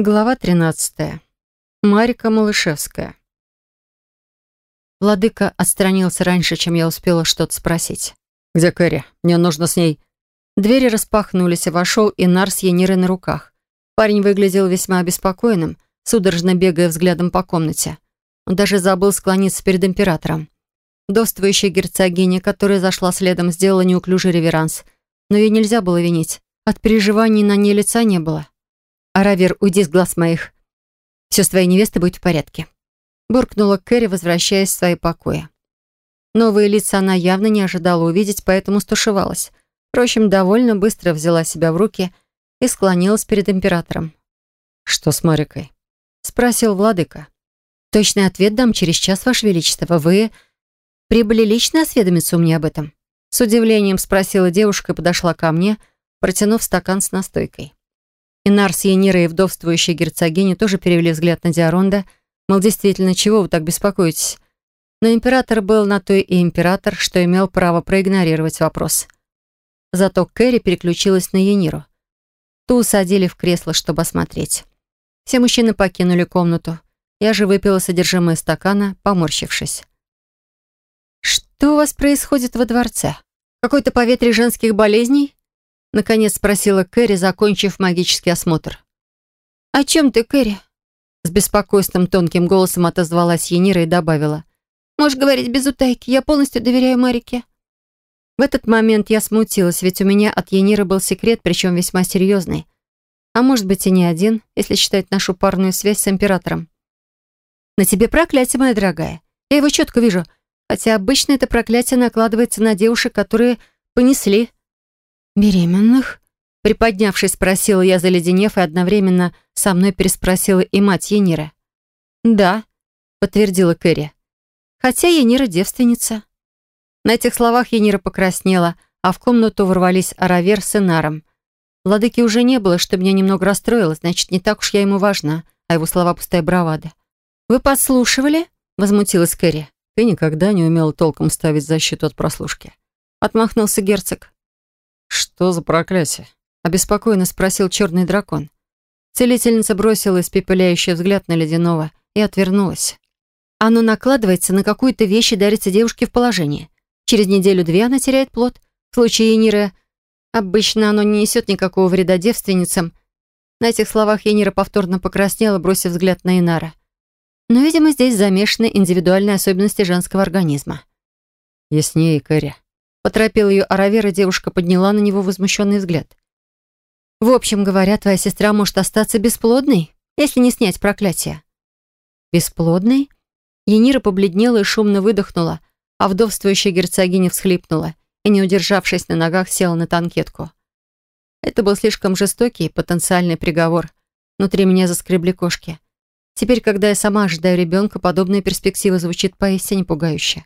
Глава 13. Марика Малышевская. Владыка отстранился раньше, чем я успела что-то спросить. «Где Кэрри? Мне нужно с ней...» Двери распахнулись, и вошел Инар с Янирой на руках. Парень выглядел весьма обеспокоенным, судорожно бегая взглядом по комнате. Он даже забыл склониться перед императором. Вдовствующая герцогиня, которая зашла следом, сделала неуклюжий реверанс. Но ее нельзя было винить. От переживаний на ней лица не было. «Аравер, уйди с глаз моих. Все с твоей невестой будет в порядке», — буркнула Кэрри, возвращаясь в свои покои. Новые лица она явно не ожидала увидеть, поэтому стушевалась. Впрочем, довольно быстро взяла себя в руки и склонилась перед императором. «Что с Марикой?» — спросил владыка. «Точный ответ дам через час, Ваше Величество. Вы прибыли лично осведомиться у меня об этом?» С удивлением спросила девушка и подошла ко мне, протянув стакан с настойкой. Инар с Янирой и вдовствующей герцогиней тоже перевели взгляд на Диаронда, мол, действительно, чего вы так беспокоитесь? Но император был на то и император, что имел право проигнорировать вопрос. Зато Кэрри переключилась на Яниру. Ту усадили в кресло, чтобы осмотреть. Все мужчины покинули комнату. Я же выпила содержимое стакана, поморщившись. «Что у вас происходит во дворце? Какой-то поветрие женских болезней?» Наконец спросила Кэрри, закончив магический осмотр. «О чем ты, Кэрри?» С беспокойством тонким голосом отозвалась Енира и добавила. «Можешь говорить без утайки, я полностью доверяю Марике». В этот момент я смутилась, ведь у меня от Ениры был секрет, причем весьма серьезный. А может быть и не один, если считать нашу парную связь с Императором. «На тебе проклятие, моя дорогая. Я его четко вижу, хотя обычно это проклятие накладывается на девушек, которые понесли «Беременных?» Приподнявшись, спросила я, заледенев, и одновременно со мной переспросила и мать Енира. «Да», — подтвердила Кэрри. «Хотя Енира девственница». На этих словах Енира покраснела, а в комнату ворвались Аравер с Инаром. Владыки уже не было, что меня немного расстроило, значит, не так уж я ему важна, а его слова пустая бравада. «Вы подслушивали?» — возмутилась Кэрри. «Ты никогда не умела толком ставить защиту от прослушки», — отмахнулся герцог. «Что за проклятие?» — обеспокоенно спросил черный дракон. Целительница бросила испепеляющий взгляд на ледяного и отвернулась. Оно накладывается на какую-то вещь и дарится девушке в положение. Через неделю-две она теряет плод. В случае Ениры обычно оно не несет никакого вреда девственницам. На этих словах Енира повторно покраснела, бросив взгляд на Инара. Но, видимо, здесь замешаны индивидуальные особенности женского организма. «Яснее, Кэрри», Поторопил ее Аравера, девушка подняла на него возмущенный взгляд. «В общем говоря, твоя сестра может остаться бесплодной, если не снять проклятие». «Бесплодной?» Енира побледнела и шумно выдохнула, а вдовствующая герцогиня всхлипнула и, не удержавшись на ногах, села на танкетку. Это был слишком жестокий потенциальный приговор. Внутри меня заскребли кошки. Теперь, когда я сама ожидаю ребенка, подобная перспектива звучит поистине пугающе.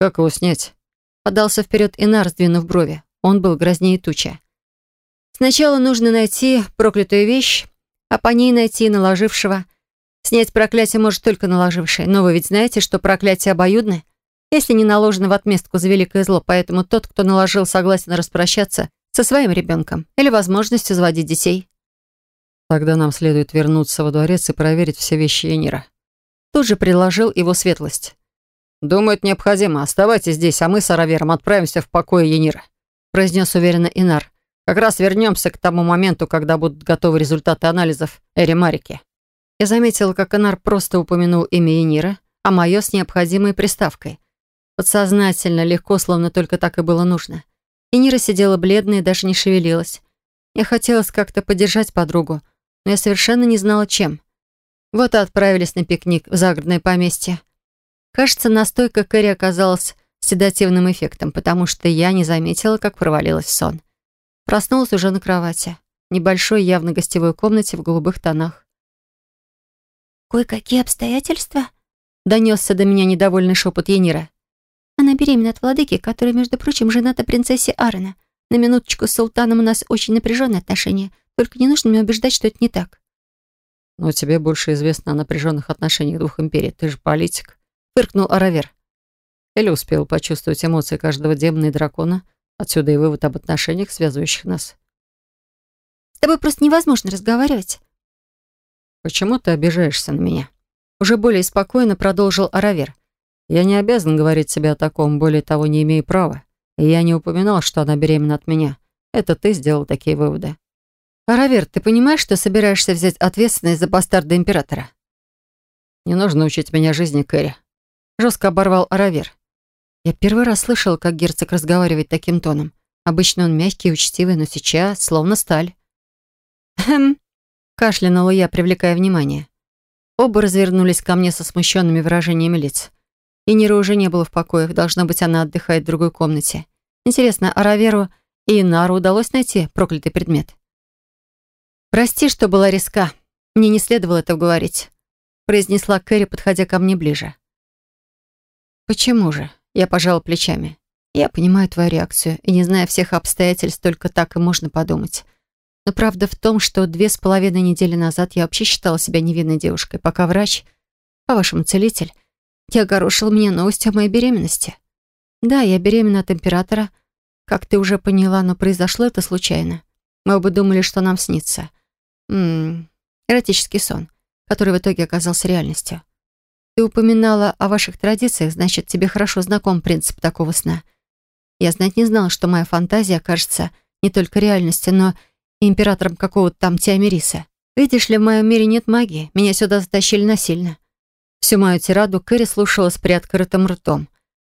«Как его снять?» Подался вперед Инар, сдвинув брови. Он был грознее туча. Сначала нужно найти проклятую вещь, а по ней найти наложившего. Снять проклятие может только наложивший. Но вы ведь знаете, что проклятие обоюдны? Если не наложено в отместку за великое зло, поэтому тот, кто наложил, согласен распрощаться со своим ребенком или возможностью заводить детей. Тогда нам следует вернуться во дворец и проверить все вещи Энира. Тут же приложил его светлость. «Думаю, это необходимо. Оставайтесь здесь, а мы с Аравером отправимся в покой Енира», произнес уверенно Инар. «Как раз вернемся к тому моменту, когда будут готовы результаты анализов Эри Марики». Я заметила, как Инар просто упомянул имя Енира, а мое с необходимой приставкой. Подсознательно, легко, словно только так и было нужно. Енира сидела бледная и даже не шевелилась. Я хотелось как-то поддержать подругу, но я совершенно не знала, чем. Вот и отправились на пикник в загородное поместье. Кажется, настойка Кэрри оказалась седативным эффектом, потому что я не заметила, как провалилась в сон. Проснулась уже на кровати, небольшой, явно гостевой комнате в голубых тонах. «Кое-какие обстоятельства?» — донесся до меня недовольный шепот Енира. «Она беременна от владыки, который, между прочим, жената принцессе Аарона. На минуточку с султаном у нас очень напряженные отношения, только не нужно меня убеждать, что это не так». «Но тебе больше известно о напряженных отношениях двух империй. Ты же политик», фыркнул Аравер. Или успел почувствовать эмоции каждого демона и дракона. Отсюда и вывод об отношениях, связывающих нас. «С тобой просто невозможно разговаривать», почему ты обижаешься на меня?» Уже более спокойно продолжил Аравер. «Я не обязан говорить тебе о таком, более того, не имею права. И я не упоминал, что она беременна от меня. Это ты сделал такие выводы». «Аравер, ты понимаешь, что собираешься взять ответственность за бастарда императора?» «Не нужно учить меня жизни, Кэрри», — жестко оборвал Аравер. Я первый раз слышал, как герцог разговаривает таким тоном. Обычно он мягкий и учтивый, но сейчас словно сталь. «Хм», — кашлянула я, привлекая внимание. Оба развернулись ко мне со смущенными выражениями лиц. И Нира уже не было в покоях, должно быть, она отдыхает в другой комнате. Интересно, Араверу и Инару удалось найти проклятый предмет? «Прости, что была риска. Мне не следовало это говорить», — произнесла Кэрри, подходя ко мне ближе. «Почему же?» — я пожала плечами. «Я понимаю твою реакцию, и не зная всех обстоятельств, только так и можно подумать. Но правда в том, что две с половиной недели назад я вообще считала себя невинной девушкой, пока врач, по-вашему, целитель, не огорошил меня новостью о моей беременности. Да, я беременна от императора, как ты уже поняла, но произошло это случайно. Мы оба думали, что нам снится. Ммм, эротический сон, который в итоге оказался реальностью. Ты упоминала о ваших традициях, значит, тебе хорошо знаком принцип такого сна. Я знать не знала, что моя фантазия окажется не только реальностью, но императором какого-то там Тиамириса. Видишь ли, в моем мире нет магии. Меня сюда затащили насильно. Всю мою тираду Кэрри слушала с приоткрытым ртом.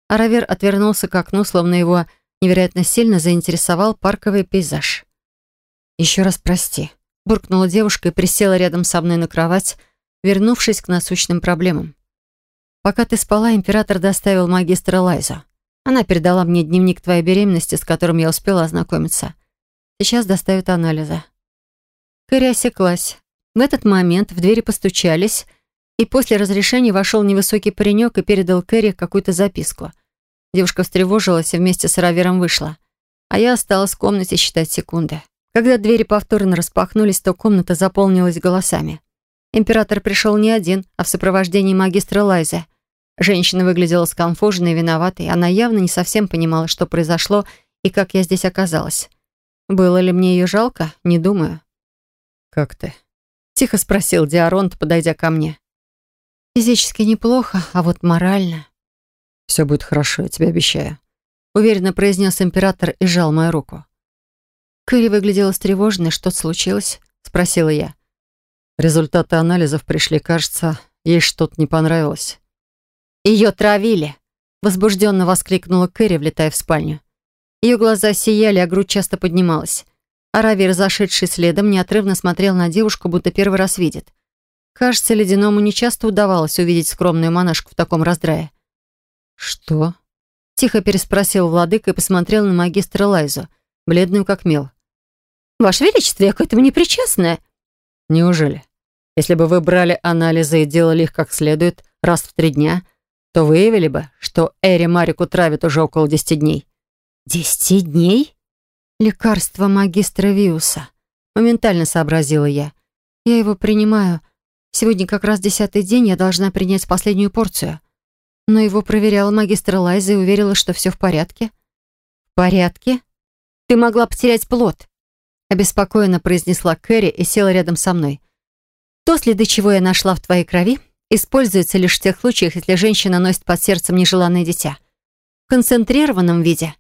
А Равер отвернулся к окну, словно его невероятно сильно заинтересовал парковый пейзаж. «Еще раз прости», — буркнула девушка и присела рядом со мной на кровать, вернувшись к насущным проблемам. «Пока ты спала, император доставил магистра Лайзу. Она передала мне дневник твоей беременности, с которым я успела ознакомиться. Сейчас доставят анализы. Кэрри осеклась. В этот момент в двери постучались, и после разрешения вошел невысокий паренек и передал Кэрри какую-то записку. Девушка встревожилась и вместе с Равером вышла. А я осталась в комнате считать секунды. Когда двери повторно распахнулись, то комната заполнилась голосами. Император пришел не один, а в сопровождении магистра Лайза. Женщина выглядела сконфуженной и виноватой. Она явно не совсем понимала, что произошло и как я здесь оказалась. Было ли мне ее жалко? Не думаю. «Как ты?» — тихо спросил Диаронт, подойдя ко мне. «Физически неплохо, а вот морально...» «Все будет хорошо, я тебе обещаю», — уверенно произнес император и сжал мою руку. Кэрри выглядела встревоженной. Что-то случилось? — спросила я. Результаты анализов пришли. Кажется, ей что-то не понравилось. «Ее травили!» — возбужденно воскликнула Кэрри, влетая в спальню. Ее глаза сияли, а грудь часто поднималась. Аравир, зашедший следом, неотрывно смотрел на девушку, будто первый раз видит. Кажется, Ледяному нечасто удавалось увидеть скромную монашку в таком раздрае. «Что?» Тихо переспросил владыка и посмотрел на магистра Лайзу, бледную как мел. «Ваше Величество, я к этому не причастна». «Неужели? Если бы вы брали анализы и делали их как следует раз в три дня, то выявили бы, что Эри Марику травит уже около десяти дней. «Десяти дней?» «Лекарство магистра Виуса», — моментально сообразила я. «Я его принимаю. Сегодня как раз десятый день, я должна принять последнюю порцию». Но его проверяла магистр Лайза и уверила, что все в порядке. «В порядке? Ты могла потерять плод», — обеспокоенно произнесла Кэрри и села рядом со мной. «То, следы чего я нашла в твоей крови, используется лишь в тех случаях, если женщина носит под сердцем нежеланное дитя. В концентрированном виде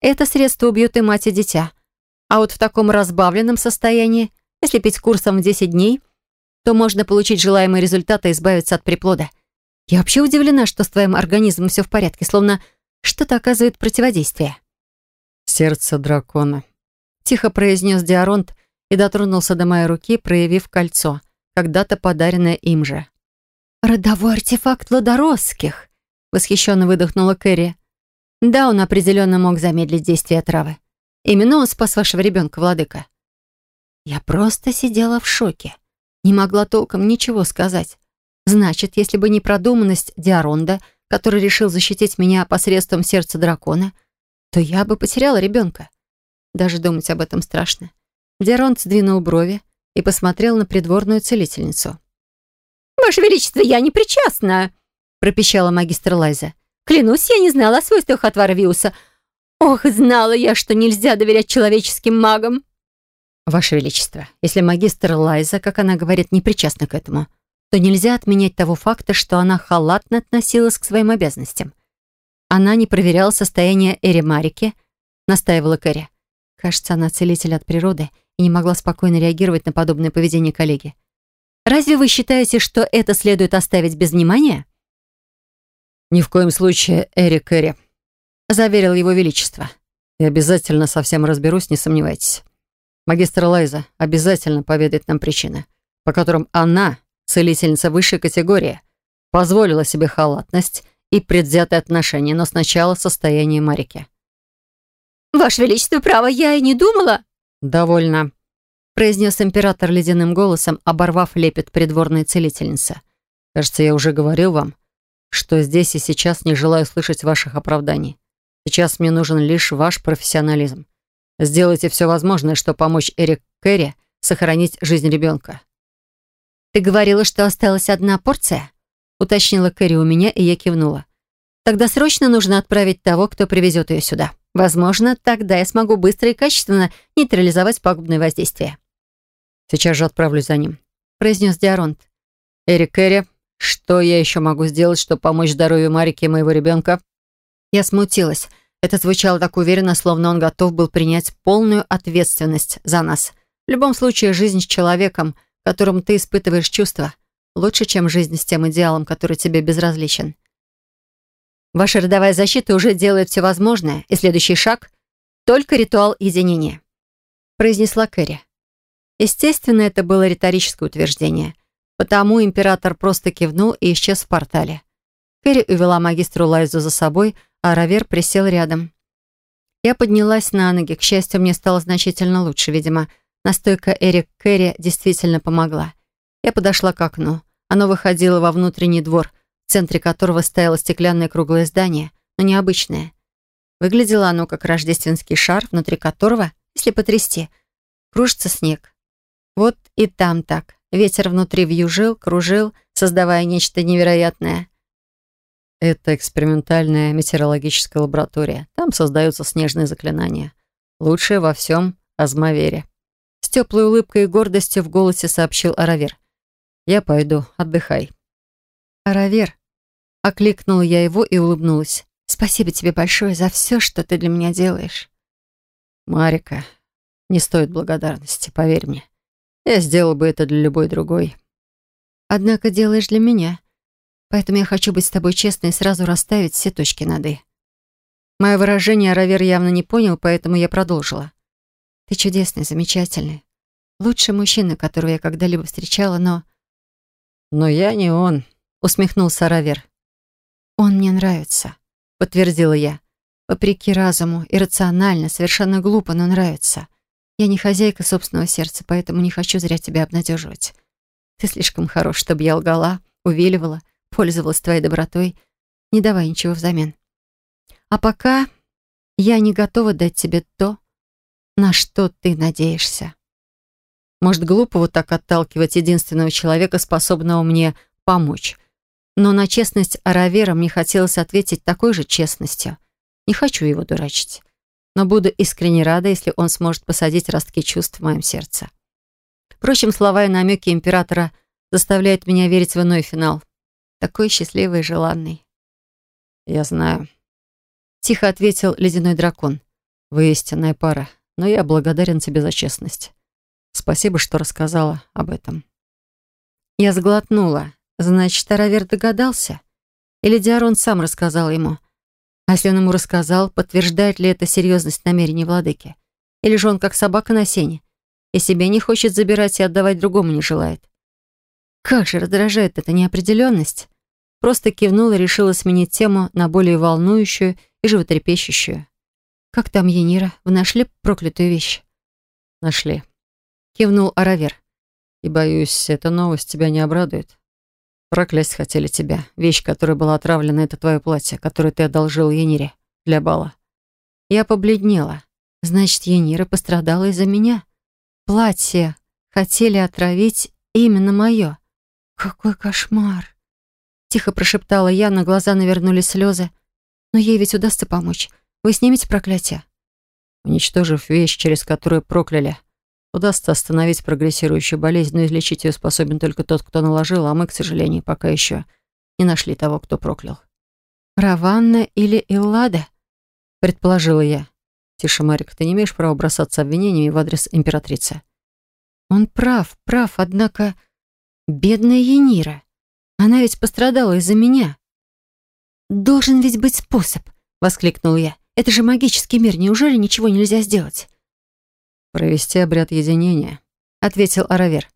это средство убьет и мать, и дитя. А вот в таком разбавленном состоянии, если пить курсом в 10 дней, то можно получить желаемые результаты и избавиться от приплода. Я вообще удивлена, что с твоим организмом все в порядке, словно что-то оказывает противодействие. «Сердце дракона», — тихо произнес Диаронт и дотронулся до моей руки, проявив кольцо, когда-то подаренное им же. «Родовой артефакт Ладоросских», — восхищенно выдохнула Кэрри. Да, он определенно мог замедлить действие травы. Именно он спас вашего ребенка, владыка. Я просто сидела в шоке. Не могла толком ничего сказать. Значит, если бы не продуманность Диаронда, который решил защитить меня посредством сердца дракона, то я бы потеряла ребенка. Даже думать об этом страшно. Диаронд сдвинул брови и посмотрел на придворную целительницу. «Ваше Величество, я не причастна!» пропищала магистр Лайза. Клянусь, я не знала о свойствах отвара Виуса. Ох, знала я, что нельзя доверять человеческим магам. Ваше Величество, если магистр Лайза, как она говорит, не причастна к этому, то нельзя отменять того факта, что она халатно относилась к своим обязанностям. Она не проверяла состояние Эри Марики, настаивала Кэрри. Кажется, она целитель от природы и не могла спокойно реагировать на подобное поведение коллеги. Разве вы считаете, что это следует оставить без внимания? «Ни в коем случае, Эри Кэрри», — заверил его величество. «Я обязательно совсем разберусь, не сомневайтесь. Магистр Лайза обязательно поведает нам причины, по которым она целительница высшей категории, позволила себе халатность и предвзятое отношение, но сначала состояние Марики. «Ваше Величество, право, я и не думала». «Довольно», — произнес император ледяным голосом, оборвав лепет придворной целительницы. «Кажется, я уже говорил вам, что здесь и сейчас не желаю слышать ваших оправданий. Сейчас мне нужен лишь ваш профессионализм. Сделайте все возможное, чтобы помочь Эрик Кэрри сохранить жизнь ребенка. «Ты говорила, что осталась одна порция?» уточнила Кэрри у меня, и я кивнула. «Тогда срочно нужно отправить того, кто привезет ее сюда. Возможно, тогда я смогу быстро и качественно нейтрализовать пагубное воздействие». «Сейчас же отправлюсь за ним», — произнес Диаронт. «Эрик Кэрри, что я еще могу сделать, чтобы помочь здоровью Марики и моего ребенка?» Я смутилась. Это звучало так уверенно, словно он готов был принять полную ответственность за нас. В любом случае, жизнь с человеком — которым ты испытываешь чувства, лучше, чем жизнь с тем идеалом, который тебе безразличен. Ваша родовая защита уже делает все возможное, и следующий шаг — только ритуал единения», — произнесла Кэрри. Естественно, это было риторическое утверждение, потому император просто кивнул и исчез в портале. Кэрри увела магистру Лайзу за собой, а Равер присел рядом. Я поднялась на ноги. К счастью, мне стало значительно лучше. Видимо, Настойка Эрик Кэрри действительно помогла. Я подошла к окну. Оно выходило во внутренний двор, в центре которого стояло стеклянное круглое здание, но необычное. Выглядело оно как рождественский шар, внутри которого, если потрясти, кружится снег. Вот и там так. Ветер внутри вьюжил, кружил, создавая нечто невероятное. Это экспериментальная метеорологическая лаборатория. Там создаются снежные заклинания. Лучшее во всем Азмавере. С теплой улыбкой и гордостью в голосе сообщил Аравер. «Я пойду, отдыхай». «Аравер», — окликнула я его и улыбнулась. «Спасибо тебе большое за все, что ты для меня делаешь». «Марика, не стоит благодарности, поверь мне. Я сделал бы это для любой другой». «Однако делаешь для меня. Поэтому я хочу быть с тобой честной и сразу расставить все точки над «и». Мое выражение Аравер явно не понял, поэтому я продолжила. Ты чудесный, замечательный. Лучший мужчина, которого я когда-либо встречала, но... Но я не он, усмехнулся Равер. Он мне нравится, подтвердила я. Вопреки разуму, иррационально, совершенно глупо, но нравится. Я не хозяйка собственного сердца, поэтому не хочу зря тебя обнадеживать. Ты слишком хорош, чтобы я лгала, увиливала, пользовалась твоей добротой. Не давай ничего взамен. А пока я не готова дать тебе то, на что ты надеешься? Может, глупо вот так отталкивать единственного человека, способного мне помочь. Но на честность Аравера мне хотелось ответить такой же честностью. Не хочу его дурачить. Но буду искренне рада, если он сможет посадить ростки чувств в моем сердце. Впрочем, слова и намеки императора заставляют меня верить в иной финал. Такой счастливый и желанный. «Я знаю», — тихо ответил ледяной дракон. «Вы истинная пара но я благодарен тебе за честность. Спасибо, что рассказала об этом». Я сглотнула. Значит, Таравер догадался? Или Диарон сам рассказал ему? А если он ему рассказал, подтверждает ли это серьезность намерений владыки? Или же он как собака на сене? И себе не хочет забирать и отдавать другому не желает? Как же раздражает эта неопределенность. Просто кивнула и решила сменить тему на более волнующую и животрепещущую. «Как там Енира? Вы нашли проклятую вещь?» «Нашли», — кивнул Аравер. «И, боюсь, эта новость тебя не обрадует. Проклясть хотели тебя. Вещь, которая была отравлена, это твое платье, которое ты одолжил Енире для бала». Я побледнела. Значит, Енира пострадала из-за меня. Платье хотели отравить именно мое. Какой кошмар! Тихо прошептала я, на глаза навернулись слезы. Но ей ведь удастся помочь. Вы снимете проклятие?» Уничтожив вещь, через которую прокляли, Удастся остановить прогрессирующую болезнь, но излечить ее способен только тот, кто наложил, а мы, к сожалению, пока еще не нашли того, кто проклял. «Раванна или Эллада?» — предположила я. «Тише, Марик, ты не имеешь права бросаться обвинениями в адрес императрицы». «Он прав, прав, однако...» «Бедная Енира. Она ведь пострадала из-за меня». «Должен ведь быть способ», — воскликнул я. «Это же магический мир, неужели ничего нельзя сделать?» «Провести обряд единения», — ответил Аравер.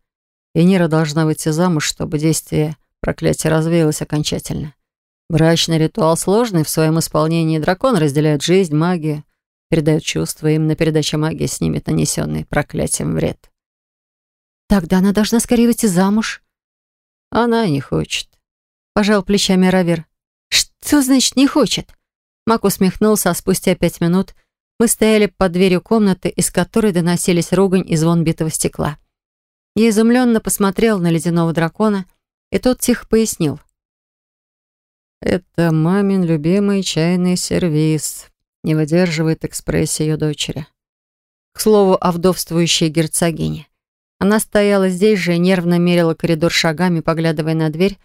«Енира должна выйти замуж, чтобы действие проклятия развеялось окончательно. Брачный ритуал сложный в своем исполнении. Дракон разделяет жизнь, магию, передает чувства. Именно передача магии снимет нанесенный проклятием вред». «Тогда она должна скорее выйти замуж». «Она не хочет», — пожал плечами Аравер. «Что значит «не хочет»?» Мак усмехнулся, а спустя пять минут мы стояли под дверью комнаты, из которой доносились ругань и звон битого стекла. Я изумленно посмотрел на ледяного дракона, и тот тихо пояснил. «Это мамин любимый чайный сервиз. Не выдерживает экспрессии ее дочери». К слову о вдовствующей герцогине. Она стояла здесь же и нервно мерила коридор шагами, поглядывая на дверь,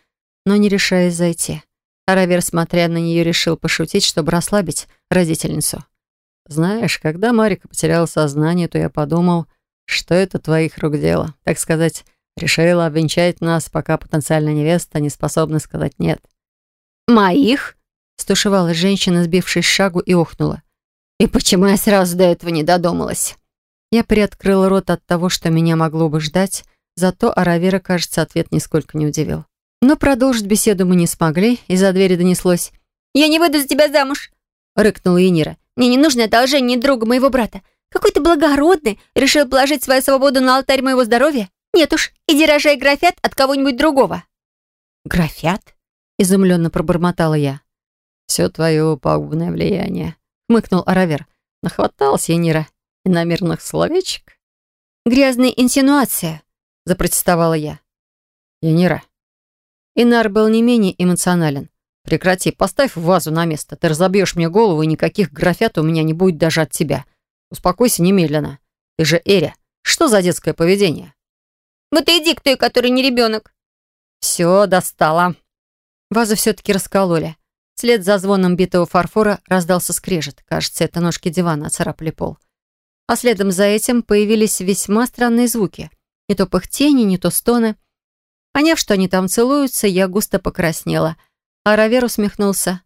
но не решаясь зайти. Аравер, смотря на нее, решил пошутить, чтобы расслабить родительницу. Знаешь, когда Марика потеряла сознание, то я подумал, что это твоих рук дело. Так сказать, решила обвенчать нас, пока потенциальная невеста не способна сказать «нет». «Моих?» — стушевалась женщина, сбившись с шагу, и охнула. «И почему я сразу до этого не додумалась?» Я приоткрыла рот от того, что меня могло бы ждать, зато Аравира, кажется, ответ нисколько не удивил. Но продолжить беседу мы не смогли, из-за двери донеслось. «Я не выйду за тебя замуж!» — рыкнула Енира. Мне не нужно одолжение друга моего брата. Какой ты благородный, решил положить свою свободу на алтарь моего здоровья? Нет уж, иди рожай графят от кого-нибудь другого». «Графят?» — изумленно пробормотала я. «Все твое пагубное влияние», — хмыкнул Аравер. «Нахватался Енира иномерных словечек». «Грязная инсинуация», — запротестовала я. «Енира». Инар был не менее эмоционален. Прекрати, поставь вазу на место. Ты разобьешь мне голову, и никаких графят у меня не будет даже от тебя. Успокойся немедленно. Ты же Эря. Что за детское поведение? Вот иди к той, который не ребенок. Все, достала. Вазу все-таки раскололи. Вслед за звоном битого фарфора раздался скрежет. Кажется, это ножки дивана царапали пол. А следом за этим появились весьма странные звуки. Не то пыхтение, не то стоны. Поняв, что они там целуются, я густо покраснела — а Равер усмехнулся.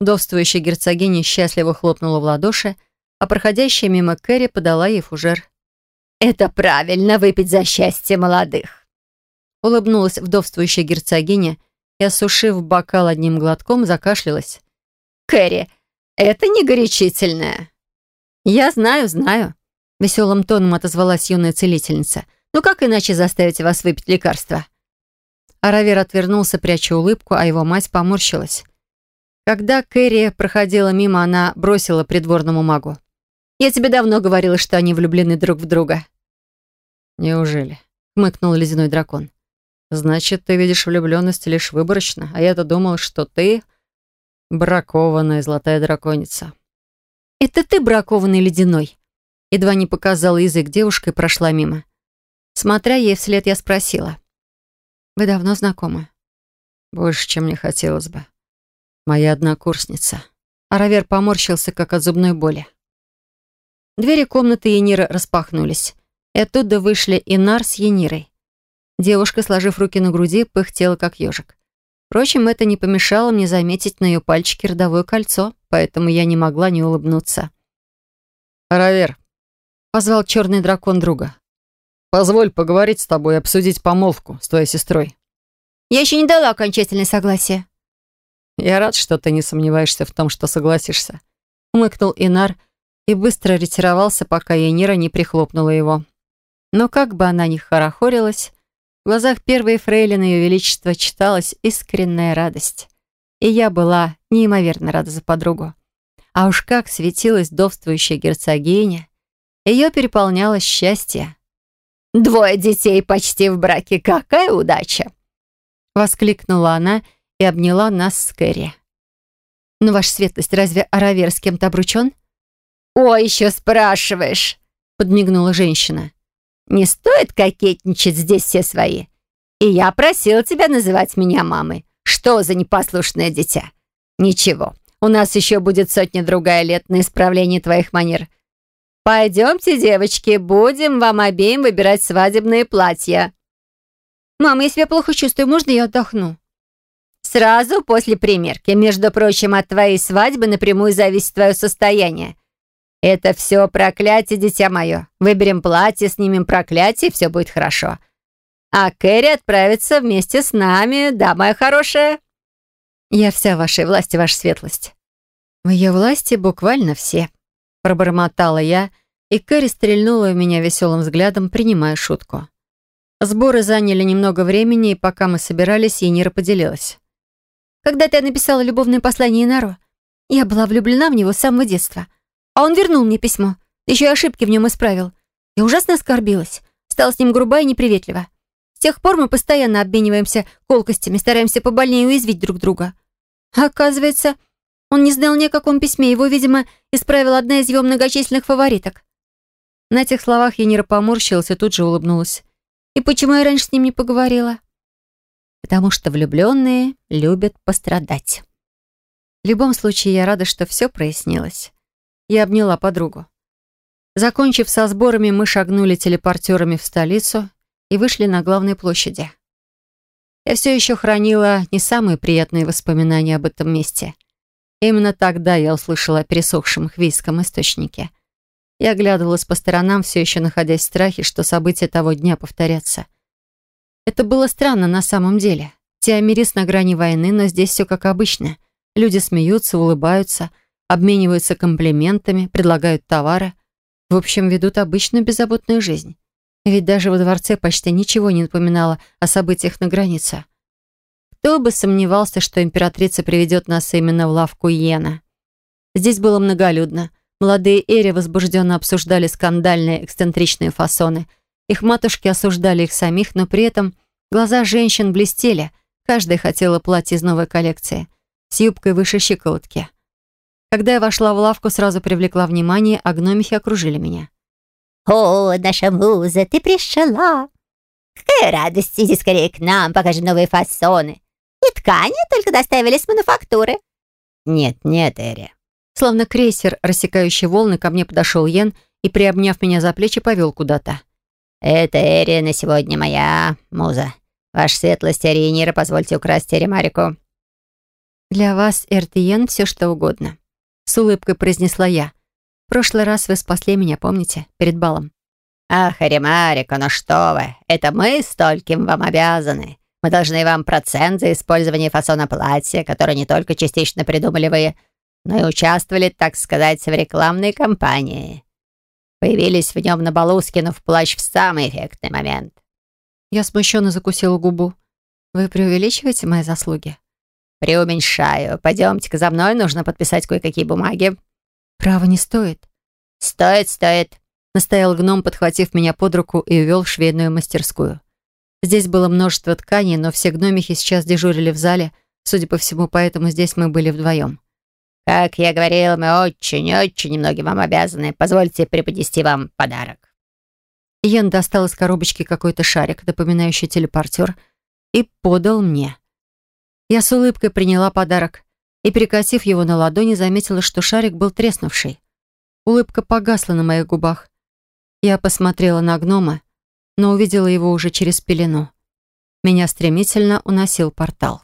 Довствующая герцогиня счастливо хлопнула в ладоши, а проходящая мимо Кэрри подала ей фужер. «Это правильно, выпить за счастье молодых!» Улыбнулась вдовствующая герцогиня и, осушив бокал одним глотком, закашлялась. «Кэрри, это не горячительное!» «Я знаю, знаю», — веселым тоном отозвалась юная целительница. «Ну как иначе заставить вас выпить лекарство?» Аравер отвернулся, пряча улыбку, а его мать поморщилась. Когда Кэрри проходила мимо, она бросила придворному магу. «Я тебе давно говорила, что они влюблены друг в друга». «Неужели?» — хмыкнул ледяной дракон. «Значит, ты видишь влюбленность лишь выборочно, а я-то думал, что ты бракованная золотая драконица». «Это ты бракованный ледяной?» Едва не показала язык девушка и прошла мимо. Смотря ей вслед, я спросила. Вы давно знакомы? Больше, чем мне хотелось бы. Моя однокурсница. Аравер поморщился, как от зубной боли. Двери комнаты Енира распахнулись. И оттуда вышли Инар с Енирой. Девушка, сложив руки на груди, пыхтела, как ежик. Впрочем, это не помешало мне заметить на ее пальчике родовое кольцо, поэтому я не могла не улыбнуться. «Аравер», — позвал черный дракон друга. Позволь поговорить с тобой и обсудить помолвку с твоей сестрой». «Я еще не дала окончательное согласие». «Я рад, что ты не сомневаешься в том, что согласишься», — умыкнул Инар и быстро ретировался, пока Янира не прихлопнула его. Но как бы она ни хорохорилась, в глазах первой фрейлины Ее Величества читалась искренняя радость. И я была неимоверно рада за подругу. А уж как светилась довствующая герцогиня, ее переполняло счастье. Двое детей почти в браке. Какая удача!» Воскликнула она и обняла нас с Кэрри. «Ну, ваша светлость, разве Аравер с кем-то обручен?» «О, еще спрашиваешь!» — подмигнула женщина. Не стоит кокетничать здесь все свои. И я просил тебя называть меня мамой. Что за непослушное дитя? Ничего, у нас еще будет сотня-другая лет на исправление твоих манер. Пойдемте, девочки, будем вам обеим выбирать свадебные платья. Мама, я себя плохо чувствую, можно я отдохну? Сразу после примерки. Между прочим, от твоей свадьбы напрямую зависит твое состояние. Это все проклятие, дитя мое. Выберем платье, снимем проклятие, все будет хорошо. А Кэрри отправится вместе с нами, да, моя хорошая?» «Я вся в вашей власти, ваша светлость». «В ее власти буквально все», — пробормотала я, и Кэрри стрельнула в меня веселым взглядом, принимая шутку. Сборы заняли немного времени, и пока мы собирались, Енира поделилась. «Когда-то я написала любовное послание Инару. Я была влюблена в него с самого детства. А он вернул мне письмо. Еще и ошибки в нем исправил. Я ужасно оскорбилась. Стала с ним груба и неприветлива. С тех пор мы постоянно обмениваемся колкостями, стараемся побольнее уязвить друг друга. А оказывается, он не знал ни о каком письме. Его, видимо, исправила одна из его многочисленных фавориток. На этих словах Енира поморщилась и тут же улыбнулась. «И почему я раньше с ним не поговорила?» «Потому что влюбленные любят пострадать». В любом случае, я рада, что все прояснилось. Я обняла подругу. Закончив со сборами, мы шагнули телепортерами в столицу и вышли на главной площади. Я все еще хранила не самые приятные воспоминания об этом месте. Именно тогда я услышала о пересохшем хвийском источнике. Я оглядывалась по сторонам, все еще находясь в страхе, что события того дня повторятся. Это было странно на самом деле. Тиамирис на грани войны, но здесь все как обычно. Люди смеются, улыбаются — обмениваются комплиментами, предлагают товары. В общем, ведут обычную беззаботную жизнь. Ведь даже во дворце почти ничего не напоминало о событиях на границе. Кто бы сомневался, что императрица приведет нас именно в лавку Йена. Здесь было многолюдно. Молодые Эри возбужденно обсуждали скандальные эксцентричные фасоны. Их матушки осуждали их самих, но при этом глаза женщин блестели. Каждая хотела платье из новой коллекции с юбкой выше щиколотки. Когда я вошла в лавку, сразу привлекла внимание, а гномихи окружили меня. «О, наша муза, ты пришла! Какая радость! Иди скорее к нам, покажи новые фасоны. И ткани только доставили с мануфактуры». «Нет, нет, Эри». Словно крейсер, рассекающий волны, ко мне подошел Йен и, приобняв меня за плечи, повел куда-то. «Это Эри на сегодня моя муза. Ваша светлость, Эри Нира, позвольте украсть Эри Марику». «Для вас, Эртиен, все что угодно», с улыбкой произнесла я. «В прошлый раз вы спасли меня, помните? Перед балом». «Ах, Ремарика, ну что вы! Это мы стольким вам обязаны. Мы должны вам процент за использование фасона платья, который не только частично придумали вы, но и участвовали, так сказать, в рекламной кампании. Появились в нем на балу, скинув плащ в самый эффектный момент». Я смущенно закусила губу. «Вы преувеличиваете мои заслуги?» «Преуменьшаю. Пойдемте-ка за мной, нужно подписать кое-какие бумаги». «Право не стоит». «Стоит, стоит», — настоял гном, подхватив меня под руку и увел в швейную мастерскую. Здесь было множество тканей, но все гномихи сейчас дежурили в зале, судя по всему, поэтому здесь мы были вдвоем. «Как я говорил, мы очень-очень многим вам обязаны. Позвольте преподнести вам подарок». Йен достал из коробочки какой-то шарик, напоминающий телепортер, и подал мне. Я с улыбкой приняла подарок и, перекосив его на ладони, заметила, что шарик был треснувший. Улыбка погасла на моих губах. Я посмотрела на гнома, но увидела его уже через пелену. Меня стремительно уносил портал.